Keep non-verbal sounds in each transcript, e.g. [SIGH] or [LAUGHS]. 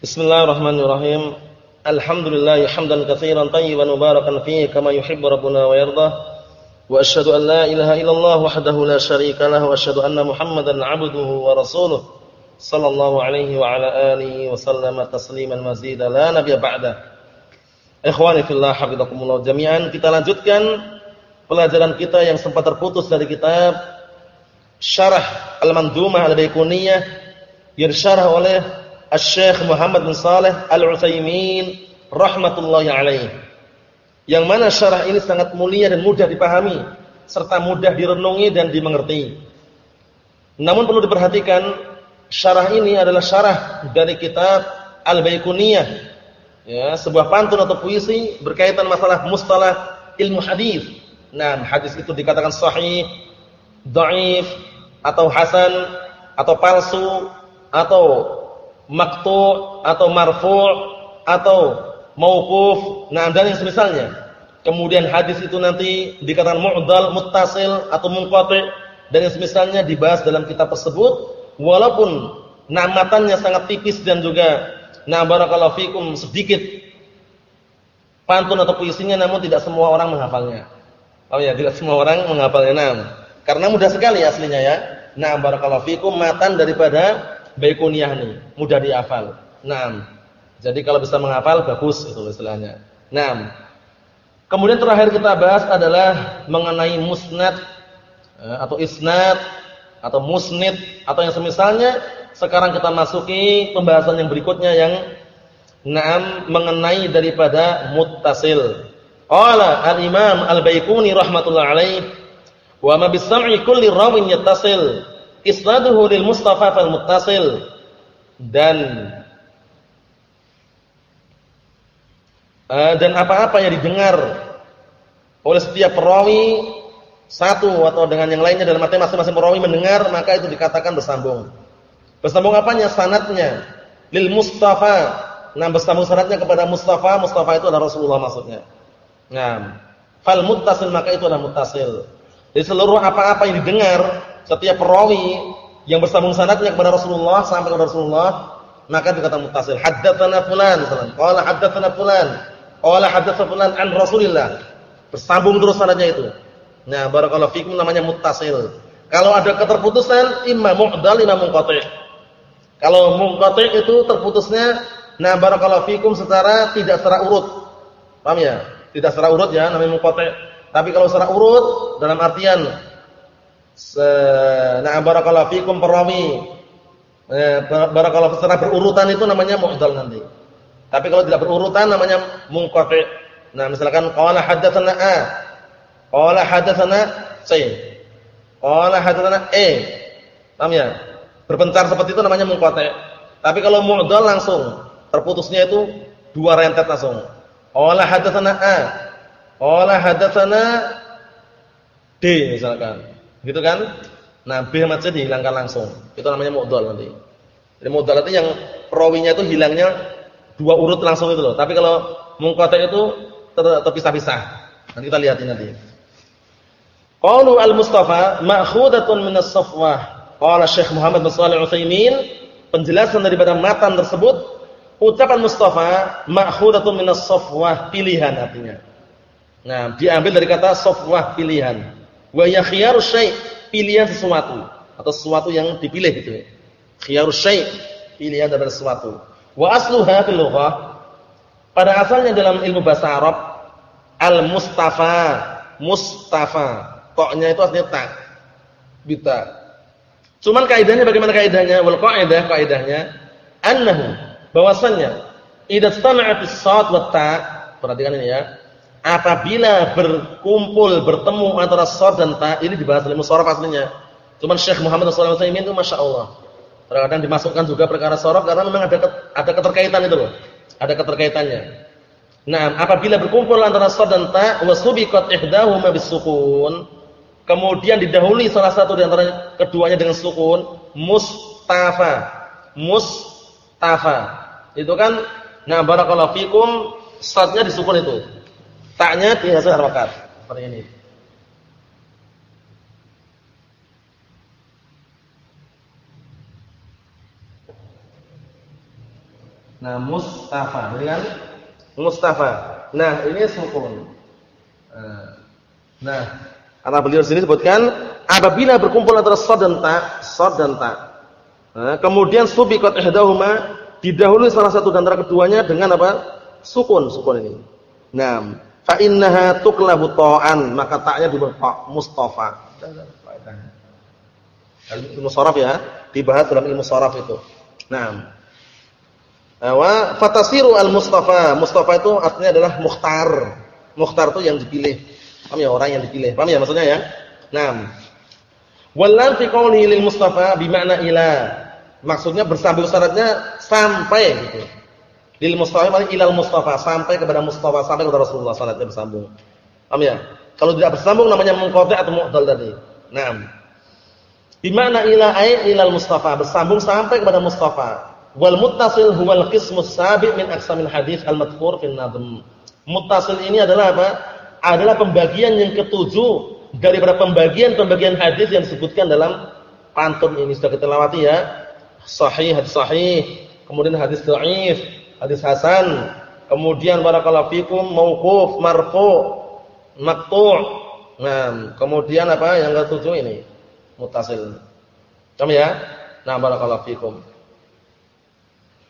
Bismillahirrahmanirrahim. Alhamdulillah hamdan katsiran tayyiban mubarakan fihi kama yuhibbu rabbuna wa yarda. Wa asyhadu an la ilaha illallah wahdahu la syarika lahu wa asyhadu anna Muhammadan 'abduhu wa rasuluh. Sallallahu alaihi wa ala alihi wa sallama tasliman mazida la nabiyya ba'da. Ikhwani fillah hafizakumullah jami'an kita lanjutkan pelajaran kita yang sempat terputus dari kitab Syarah Al-Mandumah Al-Baiquniyah yang disyarah oleh Asy-Syaikh Muhammad bin Saleh Al-Utsaimin rahmatullahi alaih. Yang mana syarah ini sangat mulia dan mudah dipahami serta mudah direnungi dan dimengerti. Namun perlu diperhatikan syarah ini adalah syarah dari kitab Al-Baiquniyah. Ya, sebuah pantun atau puisi berkaitan masalah mustalah ilmu hadis. Nah, hadis itu dikatakan sahih, dhaif atau hasan atau palsu atau maktu' atau marfu' atau mauquf, nah dan yang semisalnya. Kemudian hadis itu nanti dikatakan mu'dal, muttasil atau munqati' dan yang semisalnya dibahas dalam kitab tersebut walaupun namatannya sangat tipis dan juga nah barakallahu fikum sedikit pantun atau puisinya namun tidak semua orang menghafalnya. Oh ya, tidak semua orang menghafalnya. Nah, karena mudah sekali aslinya ya. Nah, barakallahu fikum matan daripada Baikuniyah nih, mudah dihafal. Naam. Jadi kalau bisa menghafal bagus itu istilahnya. Naam. Kemudian terakhir kita bahas adalah mengenai musnad eh, atau isnad atau musnid atau yang semisalnya. Sekarang kita masuki pembahasan yang berikutnya yang naam mengenai daripada muttasil. Qala al-Imam Al-Baiquni rahimatullah alaih wa ma bis-sam'i kulli rawin yattasil isnaduhu lil Mustafa fal muttasil dan uh, dan apa-apa yang didengar oleh setiap perawi satu atau dengan yang lainnya dalam arti masing-masing perawi mendengar maka itu dikatakan bersambung. Bersambung apanya? Sanatnya lil Mustafa. Nah, bersambung sanatnya kepada Mustafa, Mustafa itu adalah Rasulullah maksudnya. Nah, fal muttasil maka itu adalah muttasil. Jadi seluruh apa-apa yang didengar setiap perawi yang bersambung sanadnya kepada Rasulullah sampai kepada Rasulullah maka dikatakan muttasil haddatsana fulan misalnya qala haddatsana fulan. Qala haddatsana fulan an Rasulillah. Bersambung terus sanadnya itu. Nah barakallahu fikum namanya muttasil. Kalau ada keterputusan imma mu'dal imma munqati. Kalau munqati itu terputusnya nah barakallahu fikum secara tidak secara urut. Paham ya? Tidak secara urut ya namanya munqati. Tapi kalau secara urut dalam artian Nah, barakallahu fikum perawi. Eh, barakallahu secara berurutan itu namanya mu'dal nanti. Tapi kalau tidak berurutan namanya munqati. Nah, misalkan qala hadatsana A. Qala hadatsana C. Qala hadatsana E. Paham ya? Berpencar seperti itu namanya munqati. Tapi kalau mu'dal langsung terputusnya itu dua rentet langsung. Qala hadatsana A. Qala hadatsana D misalkan. Gitu kan? Nah, B sama C dihilangkan langsung. Itu namanya mu'dhal nanti. Jadi mu'dhal itu yang perawinya itu hilangnya dua urut langsung itu loh. Tapi kalau munqati itu terpisah-pisah. Nanti kita lihat nanti. Qaulu al-Mustafa ma'khudatun min as-safwah. Qala Syekh Muhammad bin Shalih Al-Utsaimin, penjelasan daripada matan tersebut, ucapan Mustafa ma'khudatun min as-safwah, pilihan artinya. Nah, diambil dari kata safwah, pilihan. Wa ya khiyarus syai' pilihan sesuatu atau sesuatu yang dipilih gitu ya. Khiyarus syai' pilihan dari sesuatu. Wa asluha fil lughah pada asalnya dalam ilmu bahasa Arab al-mustafa, mustafa. Toknya itu artinya tak. Bita. Cuman kaidahnya bagaimana kaidahnya? Wal qaidah kaidahnya annahu bahwasannya idza istama'at as-sad wa ta perhatikan ini ya apabila berkumpul bertemu antara shad dan ta ini dibahas dalam musharraf aslinya. Cuman Syekh Muhammad sallallahu alaihi wasallam itu Masya Allah. Terkadang dimasukkan juga perkara sorof karena memang ada ada keterkaitan itu loh. Ada keterkaitannya. Nah, apabila berkumpul antara shad dan ta wasubiqat ihdahuma bisukun, kemudian didahului salah satu di antara keduanya dengan sukun, mustafa. Mustafa. Itu kan nah barakallahu fikum shadnya disukun itu. Taknya dihasil harokat. Seperti ini. Nah, Mustafa, kan? Mustafa. Nah, ini sukun. Nah, karena beliau sini sebutkan apabila berkumpul antara shad dan ta, shad dan ta. Nah, kemudian subiqat ihdahuma didahului salah satu dan antara keduanya dengan apa? Sukun, sukun ini. Nah, fa innaha tuqlabu ta'an, maka ta'nya dibaca Mustafa. Ilmu sharaf ya, dibahas dalam ilmu sharaf itu. Nah, wa fatasiru al-mustafa. Mustafa itu artinya adalah mukhtar. Mukhtar itu yang dipilih. Paham ya orang yang dipilih. Paham ya maksudnya ya? Naam. Wallan fi qawli lil mustafa bimakna ila. Maksudnya bersambung syaratnya sampai gitu. Lil mustafa ilal mustafa, sampai kepada mustafa, sampai kepada Rasulullah sallallahu alaihi bersambung. Paham ya? Kalau tidak bersambung namanya munqati' atau mu'dal tadi. Naam. Bimakna ila ay ilal mustafa, bersambung sampai kepada mustafa. Wal muttasil huwal qismus sabi' min aqsamil hadis al-madhkur fil nadhm. Muttasil ini adalah apa? Adalah pembagian yang ketujuh daripada pembagian-pembagian hadis yang disebutkan dalam pantun ini sudah kita lewati ya. Sahih, hadis sahih, kemudian hadis dhaif, hadis hasan, kemudian barakallahu fikum mauquf, marfu', maqtu'. Nah, kemudian apa yang ketujuh ini? Muttasil. Paham ya? Nah, barakallahu fikum.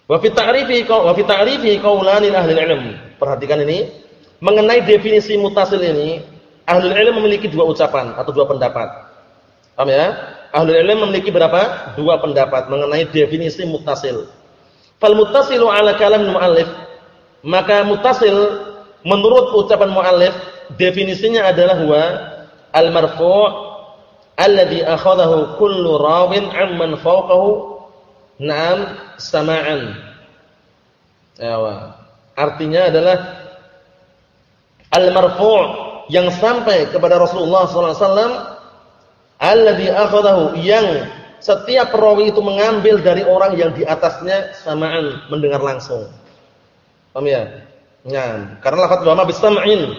Wa fi ta'rifi wa fi ta'rifi qaulanin ahli ilm. Perhatikan ini, mengenai definisi mutasil ini, ahli ilm memiliki dua ucapan atau dua pendapat. Paham ya? Ahli ilm memiliki berapa? Dua pendapat mengenai definisi mutasil. Fal muttasilu ala kalam muallif. Maka mutasil menurut ucapan muallif definisinya adalah huwa al-marfu' alladhi akhadahu kullu rawin amman fawqahu na'am sama'an. Ya, artinya adalah al-marfu' yang sampai kepada Rasulullah sallallahu alaihi wasallam alladhi akhadahu yang setiap perawi itu mengambil dari orang yang di atasnya sama'an mendengar langsung. Paham ya? Ya, karena lafaz wa ma bisam'in.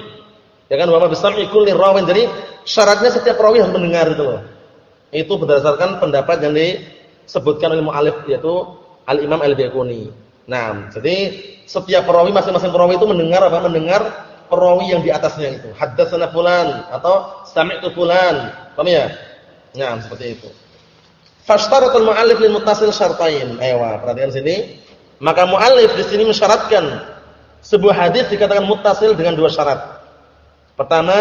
Ya kan wa ma bisam'i kulli rawin. Jadi syaratnya setiap perawi harus mendengar itu loh. Itu berdasarkan pendapat yang disebutkan oleh mu'alif yaitu Al-Imam Al-Baiquni. Nah, jadi setiap perawi masing-masing perawi itu mendengar apa? Mendengar perawi yang di atasnya itu. Haddatsana fulan atau sami'tu fulan. Paham ya? Nah, seperti itu. Fashtaratul mu'allif lil muttasil syartain. Ayo, perhatikan sini. Maka mu'allif di sini mensyaratkan sebuah hadis dikatakan muttasil dengan dua syarat. Pertama,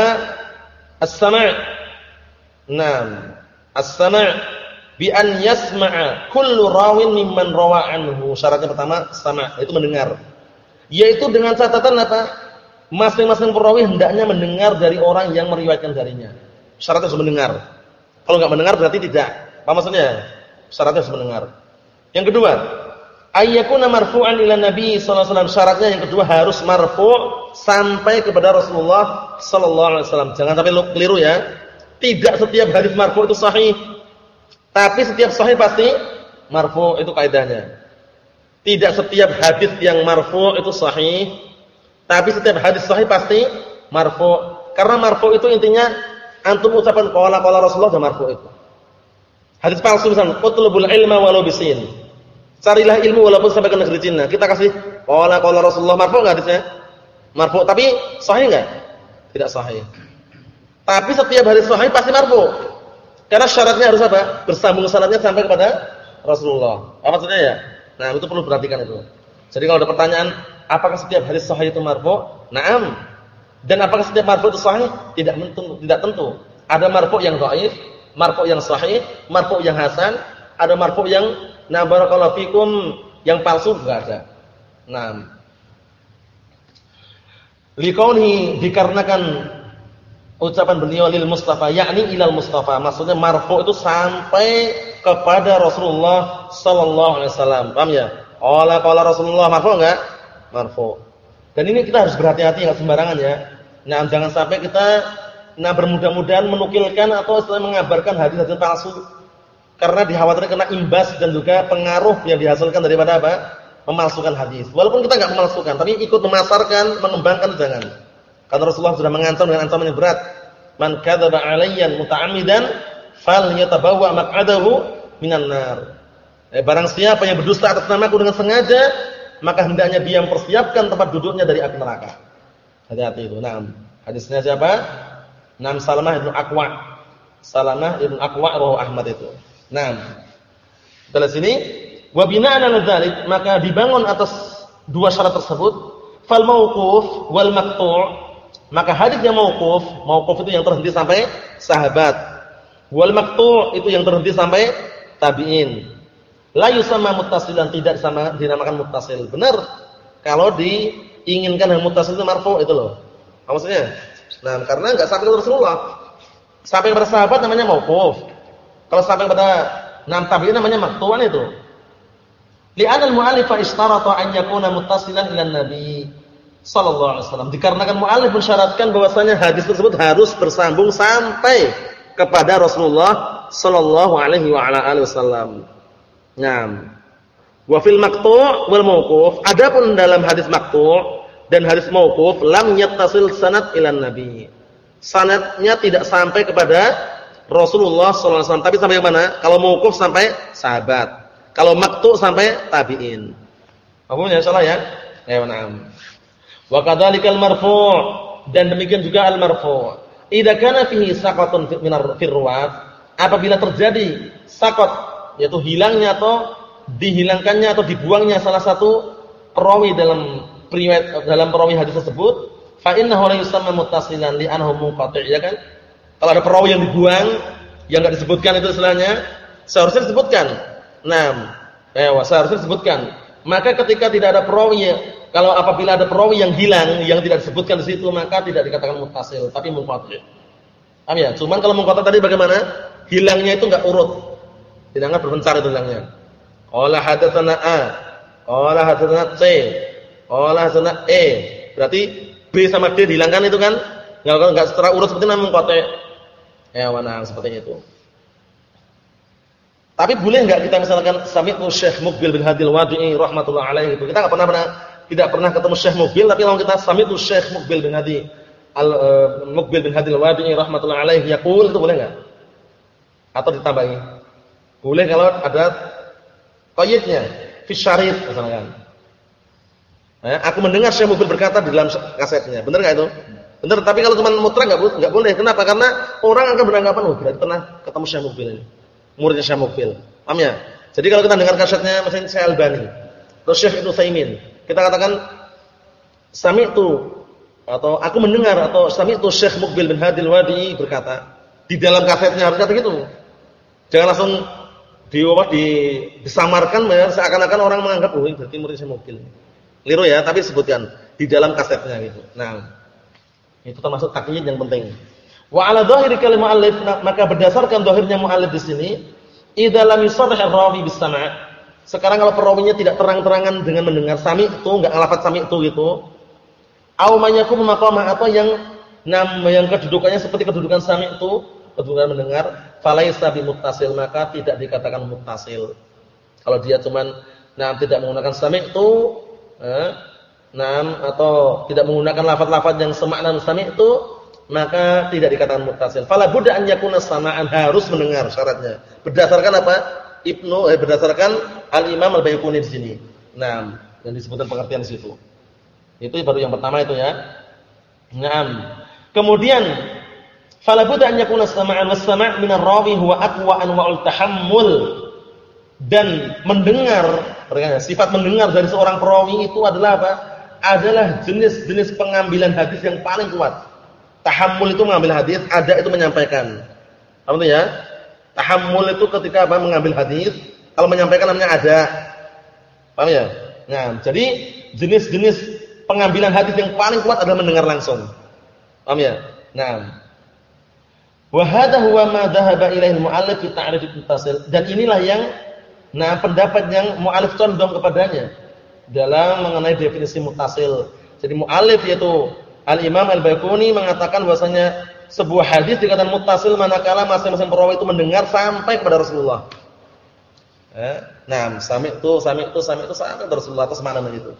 as-sama'. Naam. As-sama' bi an yasma'a kullu rawin mimman rawa anhu. Syaratnya pertama sama, itu mendengar. Yaitu dengan catatan apa? Masing-masing perawi hendaknya mendengar dari orang yang meriwayatkan darinya. Syaratnya harus mendengar. Kalau enggak mendengar berarti tidak. Apa maksudnya? Syaratnya harus mendengar. Yang kedua, ayyakuna marfu'an ila Nabi sallallahu alaihi wasallam. Syaratnya yang kedua harus marfu' sampai kepada Rasulullah sallallahu alaihi wasallam. Jangan sampai keliru ya. Tidak setiap hadis marfu' itu sahih. Tapi setiap sahih pasti marfu' itu kaidahnya. Tidak setiap hadis yang marfu' itu sahih. Tapi setiap hadis sahih pasti marfu'. Karena marfu' itu intinya antum ucapan qala qala Rasulullah dan marfu' itu. Hadis palsu misalnya, "Utlubul ilma walau bisin." Carilah ilmu walaupun sampai ke negeri Cina. Kita kasih qala qala Rasulullah marfu' enggak hadisnya? Marfu', tapi sahih enggak? Tidak sahih. Tapi setiap hadis sahih pasti marfu'. Karena syaratnya harus apa? Bersambung sanadnya sampai kepada Rasulullah. Apa maksudnya ya? Nah, itu perlu perhatikan itu. Jadi kalau ada pertanyaan, apakah setiap hadis sahih itu marfu'? Naam. Dan apakah setiap marfu' itu sahih? Tidak tentu, tidak tentu. Ada marfu' yang dhaif, marfu' yang sahih, marfu' yang hasan, ada marfu' yang na barakallahu fikum yang palsu enggak ada. Nah. Liqauli dikarenakan ucapan beliau lil Mustafa yakni ilal Mustafa maksudnya marfu itu sampai kepada Rasulullah sallallahu alaihi wasallam. Paham ya? Qala qala Rasulullah marfu enggak? Marfu. Dan ini kita harus berhati-hati enggak sembarangan ya. Nah, jangan sampai kita nah bermudah-mudahan menukilkan atau mengabarkan hadis-hadis palsu karena dikhawatirkan kena imbas dan juga pengaruh yang dihasilkan daripada apa? memalsukan hadis. Walaupun kita enggak memalsukan, tapi ikut memasarkan, mengembangkan jangan. Karena Rasulullah sudah mengancam dengan ancaman yang berat. Man kadzaba 'alayya muta'ammidan falyatabawwa maq'adahu minan nar. Eh, barang siapa yang berdusta atas namaku dengan sengaja, maka hendaknya dia mempersiapkan tempat duduknya dari api neraka. Hati-hati itu. Nah, hadisnya siapa? Nam Salamah ibn Aqwa. Salamah ibn Aqwa roh Ahmad itu. Nah, kita sini. Wa bina'an maka dibangun atas dua syarat tersebut. Fal mauquf wal maqtu' maka hadis yang mauquf mauquf itu yang terhenti sampai sahabat. Wal maqtu' itu yang terhenti sampai tabi'in. La yusamma muttasilan tidak sama dinamakan muttasil. Benar. Kalau diinginkan yang muttasil itu marfu itu loh. Apa maksudnya nah karena enggak sampai ke Rasulullah sampai kepada sahabat namanya mauquf kalau sampai kepada enam tabi'in namanya maqtu'an itu Li'anna al-mu'allif ishtarata an yakuna muttasilan ila nabi sallallahu alaihi wasallam. Dikarenakan mu'allif mensyaratkan bahwasanya hadis tersebut harus bersambung sampai kepada Rasulullah sallallahu alaihi wa ala alihi wasallam. Naam. Wa fil maqtu' wal mauquf, adapun dalam hadis maqtu' dan hadis mauquf lam yattasil sanad ila nabi. Sanadnya tidak sampai kepada Rasulullah sallallahu alaihi wasallam, tapi sampai mana? Kalau mauquf sampai sahabat. Kalau maktu sampai tabi'in. Paham salah ya? Ya, na'am. Wa kadzalikal marfu' dan demikian juga al marfu'. Idza kana fihi saqatun firwat, apabila terjadi sakot yaitu hilangnya atau dihilangkannya atau dibuangnya salah satu perawi dalam riwayat dalam perawi hadis tersebut, fa innahu la yusamma muttasilan li annahu munqati' ya kan? Kalau ada perawi yang dibuang yang enggak disebutkan itu istilahnya seharusnya disebutkan Nah, eh seharusnya disebutkan. Maka ketika tidak ada perawi, kalau apabila ada perawi yang hilang yang tidak disebutkan di situ, maka tidak dikatakan mutasil, tapi munqati'. Paham ya? Cuman kalau munqati tadi bagaimana? Hilangnya itu enggak urut. Hilangnya berpencar itu hilangnya. Qala hadatsana A, qala hadatsana C, qala hadatsana E. Berarti B sama D dihilangkan itu kan? Enggak enggak secara urut seperti namanya munqati'. Ya, mana seperti itu. Tapi boleh enggak kita misalkan sami'tu Syekh Mukbil bin Hadil Wadi'i rahmatullah alaihi itu. Kita enggak pernah pernah tidak pernah ketemu Syekh Mukbil tapi kalau kita sami'tu Syekh Mukbil bin Hadi al uh, Mukbil bin Hadil Wadi'i rahmatullah alaihi yaqul itu boleh enggak? Atau ditambahi? Boleh kalau ada qayyidnya fi syarif misalkan. Eh, aku mendengar Syekh Mukbil berkata di dalam kasetnya. Benar enggak itu? Benar, tapi kalau cuma mutlak enggak boleh, enggak boleh. Kenapa? Karena orang akan beranggapan oh berarti pernah ketemu Syekh Mukbil ini muridnya Syekh Mukbil. Paham ya? Jadi kalau kita dengar kasetnya misalnya Syekh Albani atau Syekh Ibnu Saimin, kita katakan sami'tu atau aku mendengar atau sami'tu Syekh Mukbil bin Hadil Wadi berkata, di dalam kasetnya harus kata gitu. Jangan langsung di disamarkan seakan-akan orang menganggap oh ini berarti murid Syekh Mukbil. Liru ya, tapi sebutkan di dalam kasetnya gitu. Nah, itu termasuk takyid yang penting. Wa ala dhahiri kalimat mu'allif maka berdasarkan dhahirnya mu'allif di sini, idza lam yusarrih ar-rawi bis. Sekarang kalau perawinya tidak terang-terangan dengan mendengar sami itu, enggak lafaz sami itu gitu. Au manyakum maqamah atau yang nam yang kedudukannya seperti kedudukan sami itu, kedudukan mendengar, falaisa muttasil maka tidak dikatakan muttasil. Kalau dia cuman nam tidak menggunakan sami itu, eh, nam atau tidak menggunakan lafaz-lafaz yang semakna sami itu, maka tidak dikatakan muttasil. Fala budda an yakuna sama'an harus mendengar syaratnya. Berdasarkan apa? Ibnu eh, berdasarkan Al-Imam Al-Baiquni di sini. Nah, yang disebutkan pengertian di situ. Itu baru yang pertama itu ya. Naam. Kemudian fala budda an yakuna sama'an was sama' min ar-rawi huwa aqwa anwa'ul tahammul. Dan mendengar, sifat mendengar dari seorang perawi itu adalah apa? Adalah jenis-jenis pengambilan hadis yang paling kuat Tahammul itu mengambil hadis, ada itu menyampaikan. Itu ya? Tahammul itu ketika apa mengambil hadis, kalau menyampaikan namanya ada. Paham ya? Nah, jadi jenis-jenis pengambilan hadis yang paling kuat adalah mendengar langsung. Paham ya? Nah. Wa hadha huwa ma dhahaba ilaihi al-mu'allif. Dan inilah yang nah pendapat yang mu'allif condong kepadanya dalam mengenai definisi muttasil. Jadi mu'allif yaitu Al-Imam Al-Baiquni mengatakan bahwasanya sebuah hadis dikatakan muttasil manakala masing-masing perawi itu mendengar sampai kepada Rasulullah. Eh, nah, sami itu, sami itu, sami itu sampai kepada Rasulullah atas mana itu.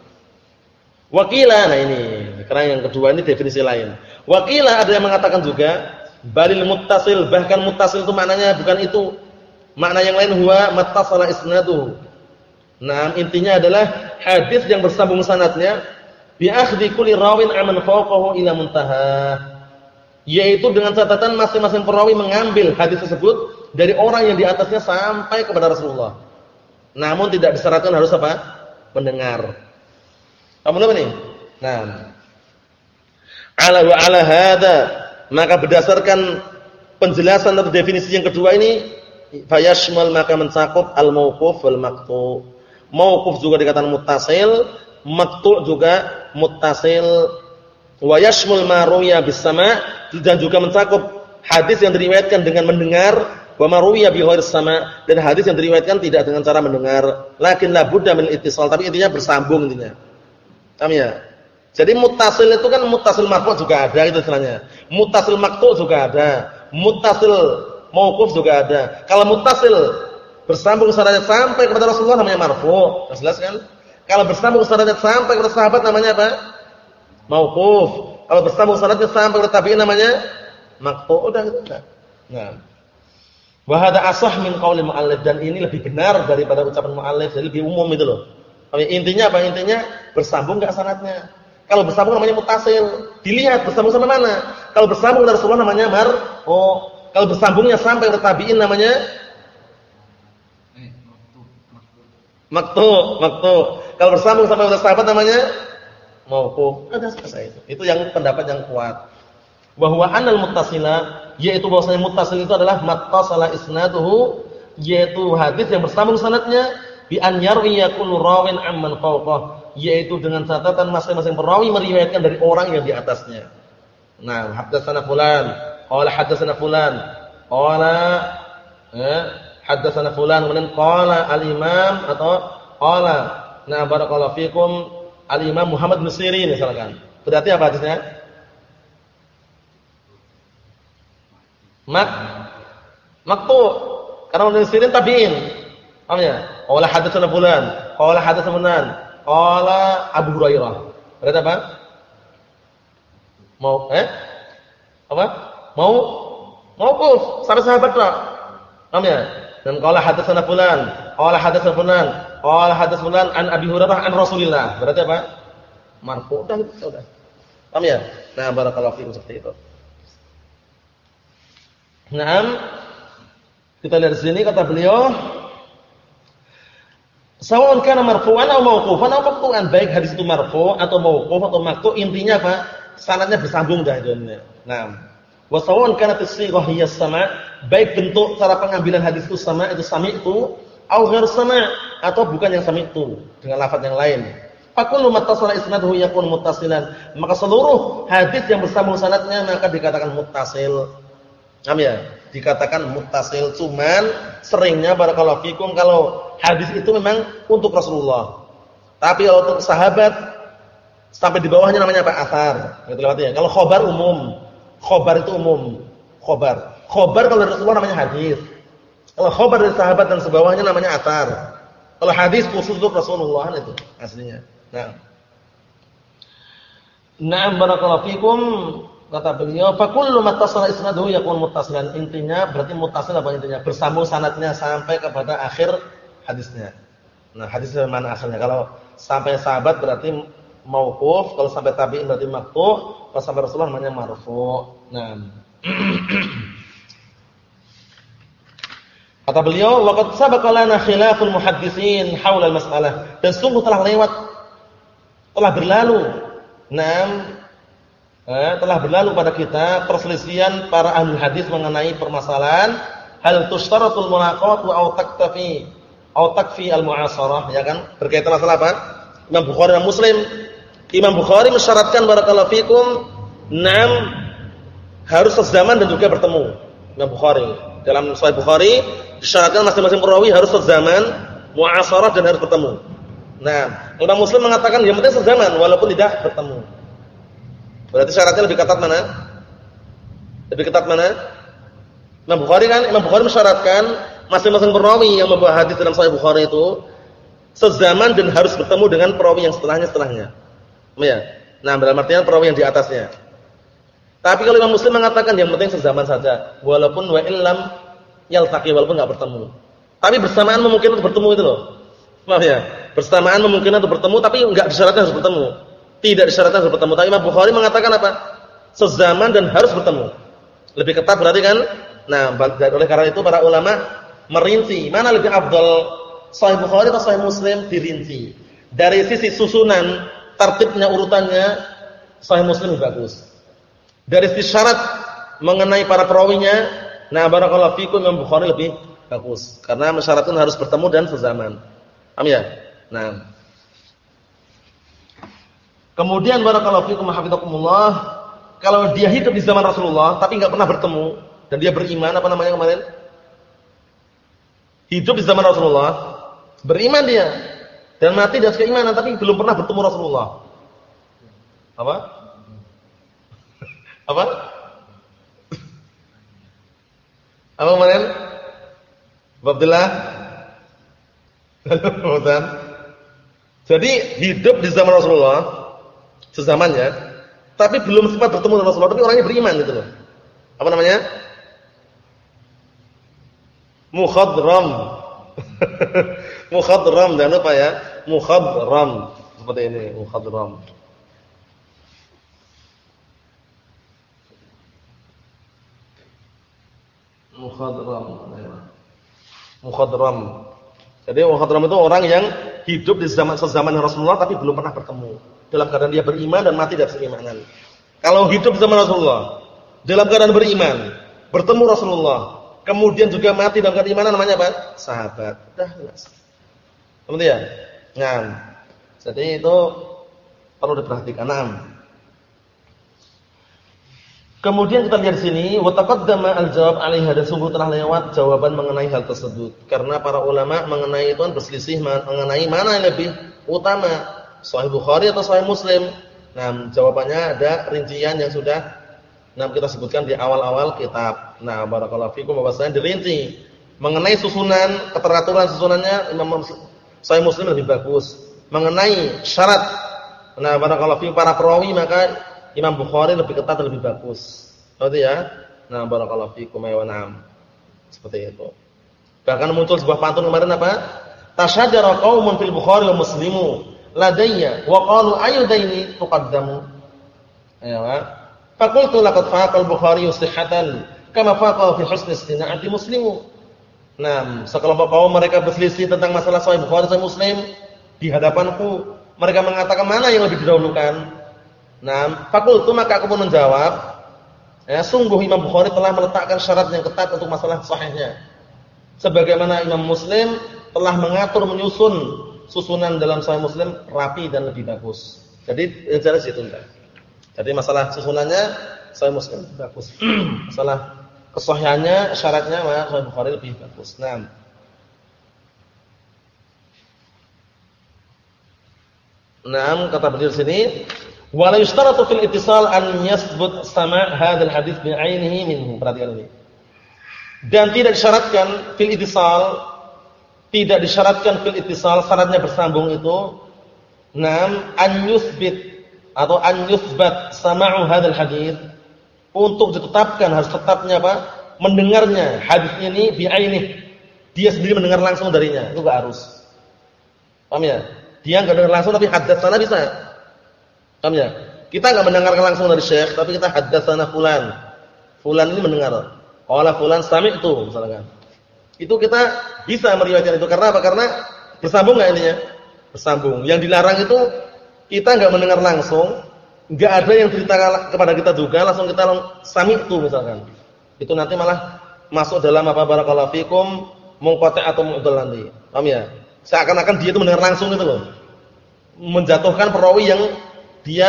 Wakila, nah ini, karena yang kedua ini definisi lain. Wakila ada yang mengatakan juga balil muttasil, bahkan muttasil itu maknanya bukan itu. Makna yang lain huwa mattasala isnaduhu. Nah, intinya adalah hadis yang bersambung sanatnya bi akhdhi kulli rawin aman fawqahu ila muntaha. Yaitu dengan catatan masing-masing perawi mengambil hadis tersebut dari orang yang di atasnya sampai kepada Rasulullah. Namun tidak disyaratkan harus apa? Mendengar. Kamu apa nih? Nah. Ala wa ala hada, maka berdasarkan penjelasan atau definisi yang kedua ini fayashmal maka mencakup al-mauquf wal maqtu. Mauquf juga dikatakan muttasil, maqtu juga muttasil. Wa yashmul ma dan juga mencakup hadis yang diriwayatkan dengan mendengar wa ma sama' dan hadis yang diriwayatkan tidak dengan cara mendengar. Lakin la budda min ittisal, tapi intinya bersambung intinya. Paham ya? Jadi muttasil itu kan muttasil marfu juga ada itu istilahnya. Muttasil maqtu juga ada muttasil mauquf juga ada. Kalau muttasil bersambung sanadnya sampai kepada Rasulullah namanya marfu. Jelas kan? Kalau bersambung sanadnya sampai kepada sahabat namanya apa? Mauquf. Kalau bersambung sanadnya sampai kepada tabi'in namanya maqtu. Udah gitu enggak. Nah. Wa hadza asah min qauli muallif dan ini lebih benar daripada ucapan muallif, jadi lebih umum itu loh. Intinya apa? Intinya bersambung enggak sanadnya. Kalau bersambung namanya mutasil. Dilihat bersambung sama mana. Kalau bersambung dari Rasulullah namanya mar. Oh, kalau bersambungnya sampai ke tabi'in namanya maktu, maktu. Kalau bersambung sampai ke sahabat namanya mauquf. Ada selesai itu. Itu yang pendapat yang kuat. Bahwa anal muttasila yaitu bahwasanya muttasil itu adalah mattasala isnaduhu yaitu hadis yang bersambung sanadnya bi an yarwiya kullu rawin amman yaitu dengan catatan masing-masing perawi meriwayatkan dari orang yang di atasnya. Nah, haddatsana fulan, qala haddatsana fulan, qala eh haddatsana fulan, kemudian qala al-imam atau qala nah barakallahu fikum al-imam Muhammad bin Sirin misalkan. Berarti apa hadisnya? Mak maktu karena bin Sirin tabi'in. Paham ya? Qala haddatsana fulan, qala haddatsana fulan. Qala Abu Hurairah. Berarti apa? Mau eh? Apa? Mau mauquf sampai sahabat lah. Paham ya? Dan qala hadatsana fulan, qala hadatsana fulan, qala hadatsana fulan an Abi Hurairah an Rasulillah. Berarti apa? Marfu. Udah, udah. Paham ya? Nah, barakallahu fiikum seperti itu. Naam. Kita lihat sini kata beliau Sawan kana marfu'an atau mauqufan atau maqtu'an, baik hadis itu marfu' atau mauquf atau maqtu' intinya apa? Sanadnya bersambung dah itu. Nah, wa sawan kana tasrighah hiya sama', baik bentuk cara pengambilan hadis itu sama itu sami itu ghair sama' atau bukan yang sami itu dengan lafaz yang lain. Fakulu mattasala isnaduhu yakun muttasilan. Maka seluruh hadis yang bersambung sanadnya maka dikatakan muttasil. Paham ya? Dikatakan muttasil cuman seringnya barakallahu fikum kalau hadis itu memang untuk Rasulullah. Tapi kalau untuk sahabat sampai di bawahnya namanya apa? Athar. Gitu ya. Kalau khobar umum. Khobar itu umum. Khobar. Khobar kalau dari Rasulullah namanya hadis. Kalau khobar dari sahabat dan sebawahnya namanya athar. Kalau hadis khusus untuk Rasulullah itu aslinya. Nah. Na'am barakallahu fikum kata beliau fa kullu mattasala isnaduhu yakun muttasilan intinya berarti muttasil apa intinya bersambung sanatnya sampai kepada akhir hadisnya. Nah, hadis dari mana asalnya? Kalau sampai sahabat berarti mauquf, kalau sampai tabi'in berarti maqtu', kalau sampai Rasulullah namanya marfu'. Nah. [CLEARS THROAT] Kata beliau, "Waqad sabaqa lana khilaful muhaddisin haula al-mas'alah." Dan sungguh telah lewat telah berlalu. Naam. Eh, telah berlalu pada kita perselisihan para ahli hadis mengenai permasalahan hal tushtaratul mulaqat wa au taktafi au takfi al-mu'asarah ya kan berkaitan masalah apa Imam Bukhari dan Muslim Imam Bukhari mensyaratkan barakallahu fikum enam harus sezaman dan juga bertemu. Imam Bukhari. Dalam Sahih Bukhari disyaratkan masing-masing perawi harus sezaman mu'asarah dan harus bertemu. Nah Imam Muslim mengatakan yang penting sezaman walaupun tidak bertemu. Berarti syaratnya lebih ketat mana? Lebih ketat mana? Imam Bukhari kan Imam Bukhari mensyaratkan masing-masing perawi yang membawa hadis dalam Sahih Bukhari itu sezaman dan harus bertemu dengan perawi yang setelahnya setelahnya. Ya. Nah, dalam artian perawi yang di atasnya. Tapi kalau Imam Muslim mengatakan yang penting sezaman saja, walaupun wa illam yaltaqi walaupun enggak bertemu. Tapi bersamaan memungkinkan untuk bertemu itu loh. Paham ya? Bersamaan memungkinkan untuk bertemu tapi enggak disyaratkan harus bertemu. Tidak disyaratkan harus bertemu. Tapi Imam Bukhari mengatakan apa? Sezaman dan harus bertemu. Lebih ketat berarti kan? Nah, oleh karena itu para ulama merinci mana lebih afdal Sahih Bukhari atau Sahih Muslim dirinci. Dari sisi susunan, tertibnya urutannya Sahih Muslim bagus. Dari sisi syarat mengenai para perawinya, nah barakallahu fikum Imam Bukhari lebih bagus karena mensyaratkan harus bertemu dan sezaman. Paham ya? Nah. Kemudian barakallahu fikum hafizakumullah, kalau dia hidup di zaman Rasulullah tapi enggak pernah bertemu dan dia beriman apa namanya kemarin? Hidup di zaman Rasulullah, beriman dia dan mati atas keimanan tapi belum pernah bertemu Rasulullah. Apa? [LAUGHS] Apa? Apa kemarin? Abdullah [LAUGHS] Fauzan. Jadi hidup di zaman Rasulullah sezamannya, tapi belum sempat bertemu dengan Rasulullah, tapi orangnya beriman gitu loh. Apa namanya? Mukhadram. [LAUGHS] mukhadram jangan lupa ya. Mukhadram. Seperti ini, mukhadram. Mukhadram. Mukhadram. Jadi mukhadram itu orang yang hidup di zaman sezaman Rasulullah tapi belum pernah bertemu. Dalam keadaan dia beriman dan mati dari keimanan. Kalau hidup zaman Rasulullah, dalam keadaan beriman, bertemu Rasulullah, kemudian juga mati dalam keadaan iman namanya apa? Sahabat. Dah jelas. Kemudian, nah, jadi itu perlu diperhatikan. Nah, Kemudian kita lihat sini, wa taqaddama al-jawab 'alaiha dan sungguh telah lewat jawaban mengenai hal tersebut. Karena para ulama mengenai itu kan berselisih mengenai mana yang lebih utama, Sahih Bukhari atau Sahih Muslim. Nah, jawabannya ada rincian yang sudah nah kita sebutkan di awal-awal kitab. Nah, barakallahu fikum bahwasanya dirinci mengenai susunan, keteraturan susunannya Imam Sahih Muslim lebih bagus. Mengenai syarat nah barakallahu fikum para perawi maka Imam Bukhari lebih ketat dan lebih bagus. Seperti ya. Nah, barakallahu fikum wa na'am. Seperti itu. Bahkan muncul sebuah pantun kemarin apa? Tasyajara qaumun fil Bukhari wa Muslimu ladayya wa qalu ayyudaini tuqaddamu. Ya. Faqultu laqad faqal Bukhari sihhatan kama faqa fi husni istina'ati Muslimu. Nah, sekelompok kaum mereka berselisih tentang masalah Sahih Bukhari dan Muslim di hadapanku. Mereka mengatakan mana yang lebih didahulukan? Nah, fakultu maka aku pun menjawab, ya sungguh Imam Bukhari telah meletakkan syarat yang ketat untuk masalah sahihnya. Sebagaimana Imam Muslim telah mengatur menyusun susunan dalam Sahih Muslim rapi dan lebih bagus. Jadi jelas itu enggak. Jadi masalah susunannya Sahih Muslim bagus. [CLEARS THROAT] masalah kesahihannya syaratnya Sahih Bukhari lebih bagus. Nah, Nah, kata beliau sini, Wala yushtaratu fil ittisal an yasbut sama' hadzal hadis bi'ainihi minhu. Perhatikan ini. Dan tidak disyaratkan fil ittisal tidak disyaratkan fil ittisal syaratnya bersambung itu nam an yusbit atau an yusbat sama'u hadzal hadis untuk ditetapkan harus tetapnya apa? mendengarnya hadis ini bi'ainih. Dia sendiri mendengar langsung darinya. Itu enggak harus. Paham ya? Dia enggak dengar langsung tapi hadatsana bisa. Paham ya? Kita enggak mendengarkan langsung dari syekh, tapi kita haddatsana fulan. Fulan ini mendengar. Qala fulan sami'tu misalkan. Itu kita bisa meriwayatkan itu karena apa? Karena bersambung enggak ininya? Bersambung. Yang dilarang itu kita enggak mendengar langsung, enggak ada yang cerita kepada kita juga, langsung kita sami'tu misalkan. Itu nanti malah masuk dalam apa barakallahu fikum mungqati' atau mu'dhal nanti. Paham ya? Seakan-akan dia itu mendengar langsung gitu loh. Menjatuhkan perawi yang dia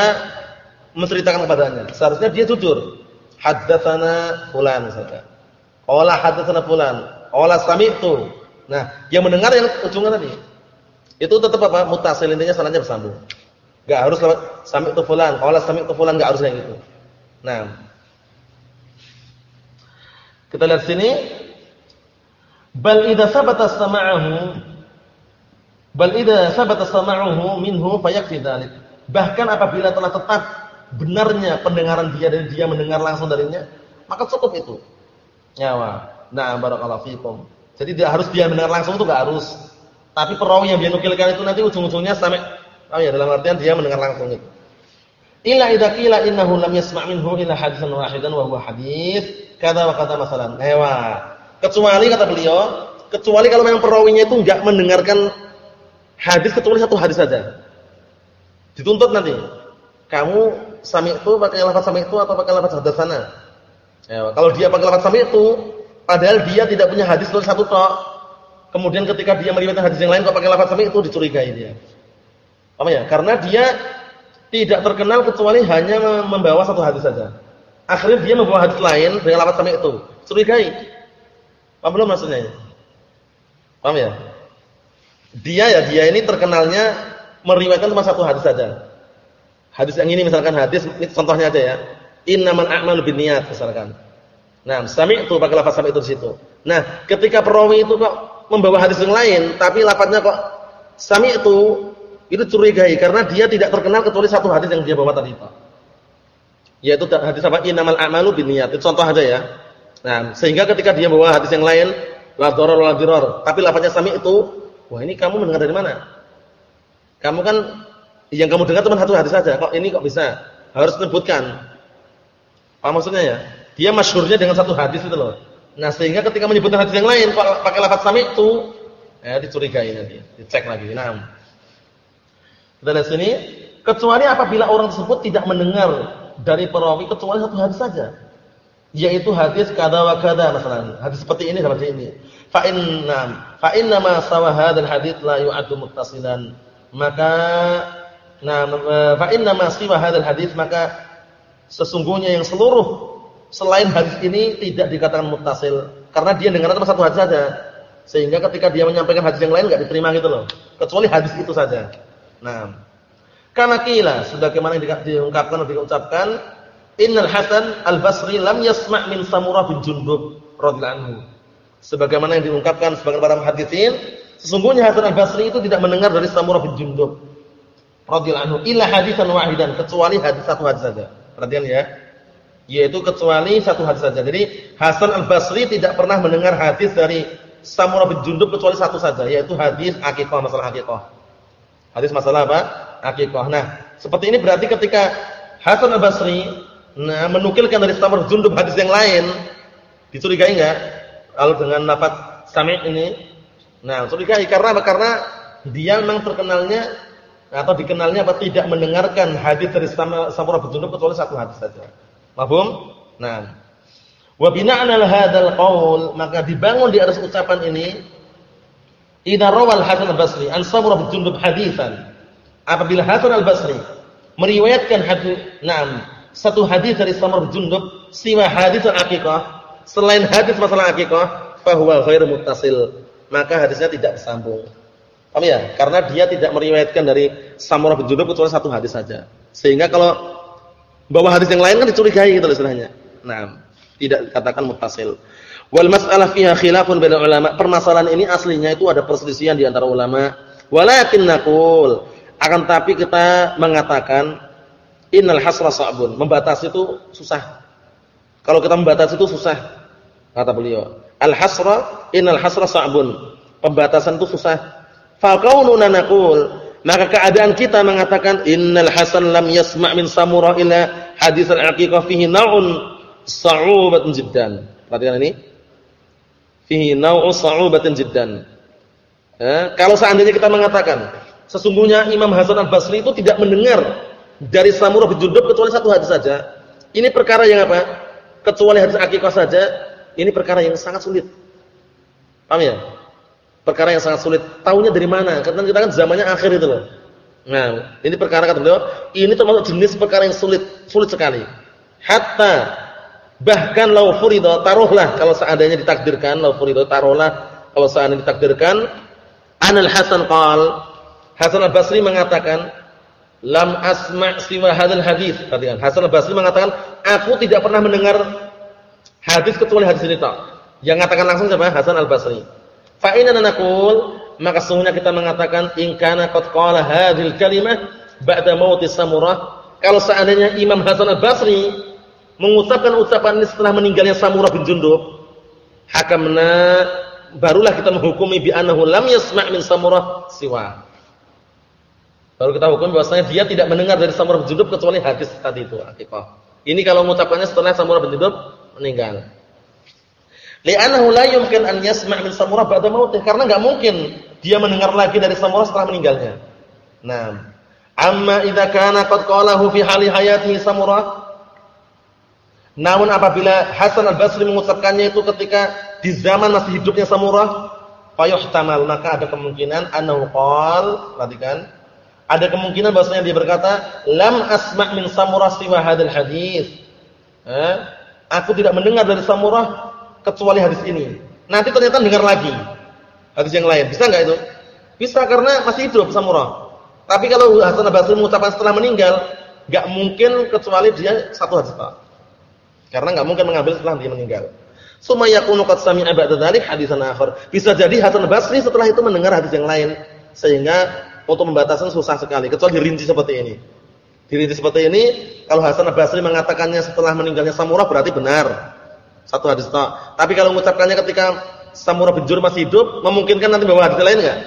menceritakan kepadanya. Seharusnya dia jujur. Haddatsana fulan misalkan. Qala haddatsana fulan. Qala sami'tu. Nah, yang mendengar yang ujungnya tadi. Itu tetap apa? Mutasil intinya sanadnya bersambung. Enggak harus lewat sami'tu fulan, qala sami'tu fulan enggak harus kayak gitu. Nah. Kita lihat sini. Bal idza sabata sama'ahu bal idza sabata sama'uhu minhu fayakfi dzalik. Bahkan apabila telah tetap benarnya pendengaran dia dan dia mendengar langsung darinya, maka cukup itu. Ya, Nah, barakallahu fikum. Jadi tidak harus dia mendengar langsung itu enggak harus. Tapi perawi yang dia nukilkan itu nanti ujung-ujungnya sampai oh ya dalam artian dia mendengar langsung itu. Illa idza qila innahu lam yasma' minhu illa haditsan wahidan wa huwa hadits kata wa kata masalan. Ewa. Kecuali kata beliau, kecuali kalau memang perawinya itu enggak mendengarkan hadis kecuali satu hadis saja. Dituntut nanti. Kamu sami itu pakai lafaz sami itu atau pakai lafaz hadatsana? Ya, kalau dia pakai lafaz sami itu, padahal dia tidak punya hadis kecuali satu tok. Kemudian ketika dia meriwayatkan hadis yang lain kok pakai lafaz sami itu dicurigai dia. Apa ya? Karena dia tidak terkenal kecuali hanya membawa satu hadis saja. Akhirnya dia membawa hadis lain dengan lafaz sami itu. Curigai. Paham belum maksudnya? Paham ya? Dia ya dia ini terkenalnya meriwayatkan cuma satu hadis saja. Hadis yang ini misalkan hadis ini contohnya aja ya. Innamal a'malu binniyat misalkan. Nah, sami itu pakai lafaz sami itu di situ. Nah, ketika perawi itu kok membawa hadis yang lain tapi lafaznya kok sami itu curigai karena dia tidak terkenal kecuali satu hadis yang dia bawa tadi itu. Yaitu hadis apa? Innamal a'malu binniyat. Itu contoh aja ya. Nah, sehingga ketika dia bawa hadis yang lain la dharar la dirar, tapi lafaznya sami itu, wah ini kamu mendengar dari mana? Kamu kan yang kamu dengar cuma satu hadis saja. Kok ini kok bisa? Harus menyebutkan. Apa maksudnya ya? Dia masyhurnya dengan satu hadis itu loh. Nah, sehingga ketika menyebutkan hadis yang lain pakai lafaz sami itu, ya dicurigai nanti, dicek lagi. Nah. Kita lihat sini, kecuali apabila orang tersebut tidak mendengar dari perawi kecuali satu hadis saja. Yaitu hadis kada wa kada masalah. Hadis seperti ini seperti ini. Fa inna fa inna ma sawa hadzal hadits la yu'addu muttasilan. Maka Nah, fa inna ma siwa hadzal hadis maka sesungguhnya yang seluruh selain hadis ini tidak dikatakan muttasil karena dia dengar cuma satu hadis saja. Sehingga ketika dia menyampaikan hadis yang lain enggak diterima gitu loh. Kecuali hadis itu saja. Nah, karena kila sebagaimana yang diungkapkan atau diucapkan Innal Hasan Al-Basri lam yasma' min Samurah bin Jundub radhiyallahu anhu. Sebagaimana yang diungkapkan sebagian para muhaddisin, sesungguhnya Hasan Al-Basri itu tidak mendengar dari Samurah bin Jundub radhiyallahu anhu illa hadisan wahidan kecuali hadis satu hadis saja. Perhatian ya. Yaitu kecuali satu hadis saja. Jadi Hasan Al-Basri tidak pernah mendengar hadis dari Samurah bin Jundub kecuali satu saja yaitu hadis akikah masalah akikah. Hadis masalah apa? Akikah. Nah, seperti ini berarti ketika Hasan Al-Basri nah menukilkan dari Samurah bin Jundub hadis yang lain dicurigai enggak? Kalau dengan lafaz sami' ini nah curigai karena karena dia memang terkenalnya atau dikenalnya apa tidak mendengarkan hadis dari bin Jundub kecuali satu hadis saja. Paham? Nah. Wa bina'an al hadzal qaul maka dibangun di atas ucapan ini idza rawal Hasan al-Basri an Samurah bin Jundub apabila Hasan al-Basri meriwayatkan hadis na'am satu hadis dari Samurah bin siwa hadis al-aqiqah selain hadis masalah aqiqah fa huwa ghairu muttasil maka hadisnya tidak bersambung. Paham ya? Karena dia tidak meriwayatkan dari Samurah bin Jundub kecuali satu hadis saja. Sehingga kalau bawa hadis yang lain kan dicurigai gitu istilahnya. Nah, tidak dikatakan muttasil. Wal mas'alah fiha khilafun bainal ulama. Permasalahan ini aslinya itu ada perselisihan di antara ulama. Walakin naqul akan tapi kita mengatakan innal hasra sa'bun. Membatasi itu susah. Kalau kita membatasi itu susah. Kata beliau. Al hasra innal hasra sa'bun. Pembatasan itu susah. Faqauluna naqul, maka keadaan kita mengatakan innal Hasan lam yasma' min Samurah illa hadis al-aqiqah fihi naw'un sa'ubatun jiddan. Perhatikan ini. Fihi naw'un sa'ubatun jiddan. Eh, kalau seandainya kita mengatakan sesungguhnya Imam Hasan Al-Basri itu tidak mendengar dari Samurah bin Jundub kecuali satu hadis saja. Ini perkara yang apa? Kecuali hadis aqiqah saja, ini perkara yang sangat sulit. Paham ya? Perkara yang sangat sulit. Tahunya dari mana? Karena kita kan zamannya akhir itu loh. Nah, ini perkara kata beliau, ini termasuk jenis perkara yang sulit, sulit sekali. Hatta bahkan lau furido taruhlah kalau seandainya ditakdirkan lau furido taruhlah kalau seandainya ditakdirkan Anal Hasan qal Hasan Al-Basri mengatakan lam asma' siwa hadzal hadis. Perhatikan, Hasan Al-Basri mengatakan aku tidak pernah mendengar hadis kecuali hadis ini tak. Yang mengatakan langsung siapa? Hasan Al-Basri. Fa inna naqul maka sungguhnya kita mengatakan in kana qad qala kalimah ba'da mauti Samurah kalau seandainya Imam Hasan Al-Basri mengucapkan ucapan ini setelah meninggalnya Samurah bin Jundub hakamna barulah kita menghukumi bi annahu lam yasma' min samurah siwa. Baru kita hukum bahwasanya dia tidak mendengar dari Samurah bin Jundub kecuali hadis tadi itu akikah. Ini kalau mengucapkannya setelah Samurah bin Jundub meninggal. Li'annahu la yumkin an yasma' min Samurah ba'da mautih karena enggak mungkin dia mendengar lagi dari Samurah setelah meninggalnya. Nah, amma idza kana qad qalahu fi hali hayatihi Samurah namun apabila Hasan al-Basri mengucapkannya itu ketika di zaman masih hidupnya Samurah, fayuhtamal maka ada kemungkinan annahu qala, perhatikan, ada kemungkinan bahwasanya dia berkata, "Lam asma' min Samurah siwa hadzal hadis." Eh, aku tidak mendengar dari Samurah kecuali hadis ini. Nanti ternyata dengar lagi hadis yang lain. Bisa enggak itu? Bisa karena masih hidup Samurah. Tapi kalau Hasan Al-Basri mengucapkan setelah meninggal, enggak mungkin kecuali dia satu hadis Pak. Karena enggak mungkin mengambil setelah dia meninggal. Suma yakunu qad sami'a ba'da dzalik hadisan akhar. Bisa jadi Hasan Al-Basri setelah itu mendengar hadis yang lain sehingga untuk membatasi susah sekali kecuali dirinci seperti ini. Dirinci seperti ini, kalau Hasan Al-Basri mengatakannya setelah meninggalnya Samurah berarti benar. Satu hadis tak. Tapi kalau mengucapkannya ketika Samurah bin masih hidup, memungkinkan nanti bawa hadis lain enggak?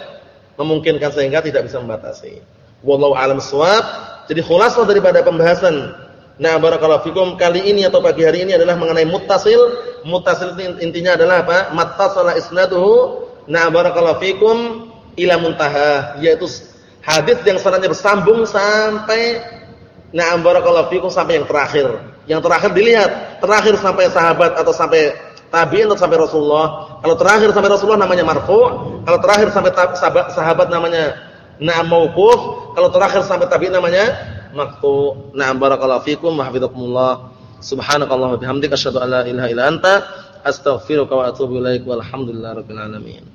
Memungkinkan sehingga tidak bisa membatasi. Wallahu a'lam shawab. Jadi khulasah daripada pembahasan Nah, barakallahu fikum kali ini atau pagi hari ini adalah mengenai muttasil. Muttasil intinya adalah apa? Mattasala isnaduhu. Nah, barakallahu fikum ila muntaha yaitu hadis yang sanadnya bersambung sampai na'am barakallahu fikum sampai yang terakhir. Yang terakhir dilihat, terakhir sampai sahabat atau sampai tabi'in atau sampai Rasulullah. Kalau terakhir sampai Rasulullah namanya marfu', kalau terakhir sampai sahabat, sahabat namanya na'am mauquf, kalau terakhir sampai tabi'in namanya maqtu'. Na'am barakallahu fikum wa hafizakumullah. Subhanakallahumma bihamdika asyhadu an la ilaha illa anta astaghfiruka wa atubu ilaik walhamdulillahi rabbil alamin.